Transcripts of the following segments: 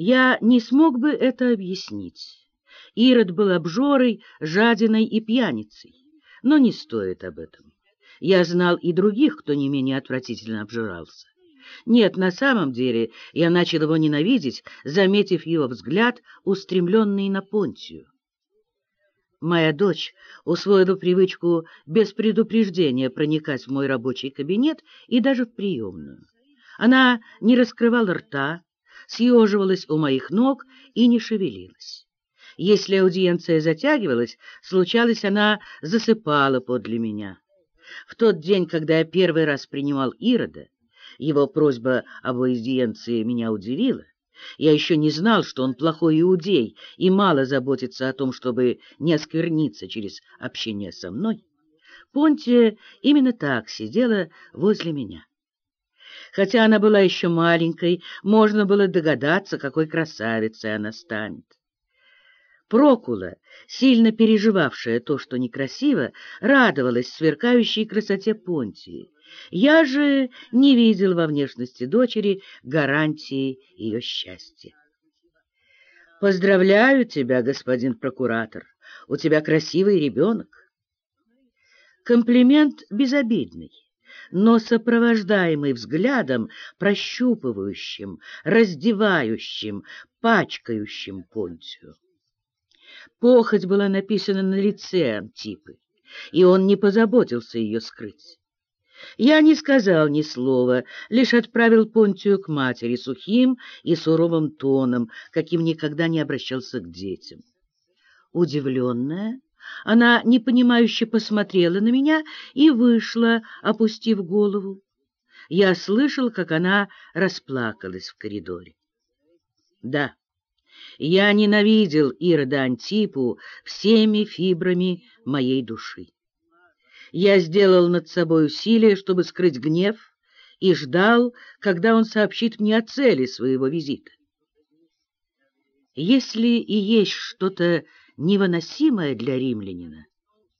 Я не смог бы это объяснить. Ирод был обжорой, жадиной и пьяницей, но не стоит об этом. Я знал и других, кто не менее отвратительно обжирался. Нет, на самом деле я начал его ненавидеть, заметив его взгляд, устремленный на Понтию. Моя дочь усвоила привычку без предупреждения проникать в мой рабочий кабинет и даже в приемную. Она не раскрывала рта, съеживалась у моих ног и не шевелилась. Если аудиенция затягивалась, случалось, она засыпала подле меня. В тот день, когда я первый раз принимал Ирода, его просьба об аудиенции меня удивила. Я еще не знал, что он плохой иудей и мало заботится о том, чтобы не оскверниться через общение со мной. Понтия именно так сидела возле меня. Хотя она была еще маленькой, можно было догадаться, какой красавицей она станет. Прокула, сильно переживавшая то, что некрасиво, радовалась сверкающей красоте Понтии. Я же не видел во внешности дочери гарантии ее счастья. «Поздравляю тебя, господин прокуратор, у тебя красивый ребенок». Комплимент безобидный, но сопровождаемый взглядом, прощупывающим, раздевающим, пачкающим Понтию. Похоть была написана на лице Антипы, и он не позаботился ее скрыть. Я не сказал ни слова, лишь отправил Понтию к матери сухим и суровым тоном, каким никогда не обращался к детям. Удивленная, она непонимающе посмотрела на меня и вышла, опустив голову. Я слышал, как она расплакалась в коридоре. Да, я ненавидел Ирода Антипу всеми фибрами моей души. Я сделал над собой усилие, чтобы скрыть гнев, и ждал, когда он сообщит мне о цели своего визита. Если и есть что-то невыносимое для римлянина,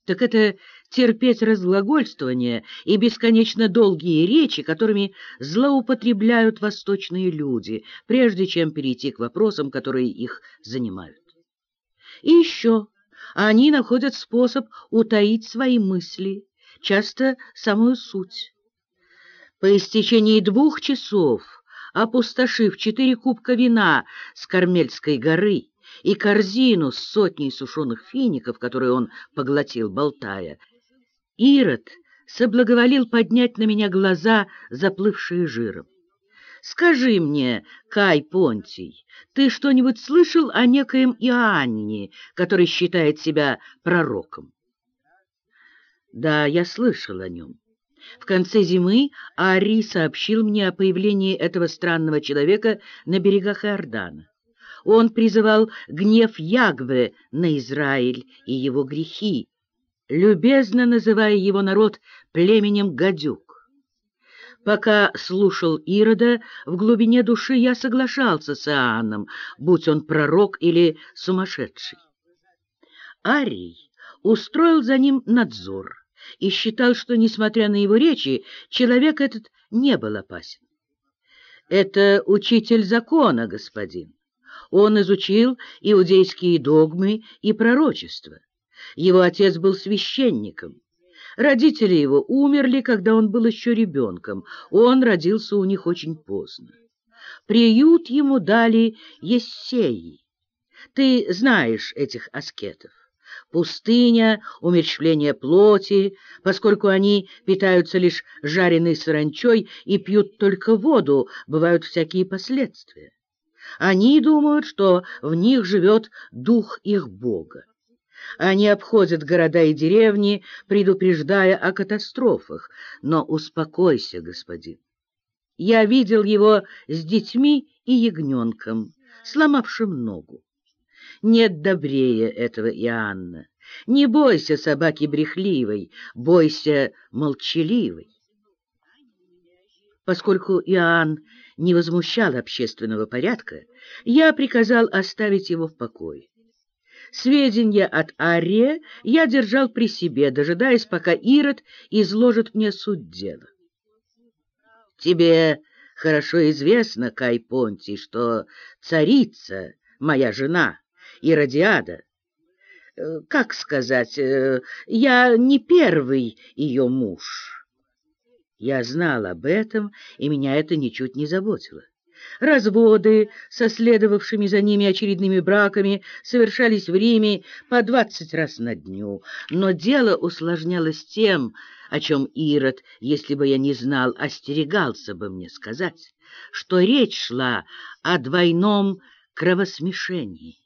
так это терпеть разглагольствование и бесконечно долгие речи, которыми злоупотребляют восточные люди, прежде чем перейти к вопросам, которые их занимают. И еще они находят способ утаить свои мысли, часто самую суть. По истечении двух часов, опустошив четыре кубка вина с Кармельской горы и корзину с сотней сушеных фиников, которые он поглотил, болтая, Ирод соблаговолил поднять на меня глаза, заплывшие жиром. Скажи мне, Кай Понтий, ты что-нибудь слышал о некоем Иоанне, который считает себя пророком? Да, я слышал о нем. В конце зимы Ари сообщил мне о появлении этого странного человека на берегах Иордана. Он призывал гнев Ягве на Израиль и его грехи, любезно называя его народ племенем гадюк. Пока слушал Ирода, в глубине души я соглашался с Иоанном, будь он пророк или сумасшедший. Арий устроил за ним надзор и считал, что, несмотря на его речи, человек этот не был опасен. «Это учитель закона, господин. Он изучил иудейские догмы и пророчества. Его отец был священником. Родители его умерли, когда он был еще ребенком. Он родился у них очень поздно. Приют ему дали Ессеи. Ты знаешь этих аскетов. Пустыня, умерщвление плоти, поскольку они питаются лишь жареной саранчой и пьют только воду, бывают всякие последствия. Они думают, что в них живет дух их Бога. Они обходят города и деревни, предупреждая о катастрофах. Но успокойся, господин. Я видел его с детьми и ягненком, сломавшим ногу. Нет добрее этого Иоанна. Не бойся собаки брехливой, бойся молчаливой. Поскольку Иоанн не возмущал общественного порядка, я приказал оставить его в покое. Сведения от Ария я держал при себе, дожидаясь, пока Ирод изложит мне суть дела. «Тебе хорошо известно, Кай Понтий, что царица, моя жена, Иродиада, э, как сказать, э, я не первый ее муж». Я знал об этом, и меня это ничуть не заботило. Разводы со следовавшими за ними очередными браками совершались в Риме по двадцать раз на дню, но дело усложнялось тем, о чем Ирод, если бы я не знал, остерегался бы мне сказать, что речь шла о двойном кровосмешении.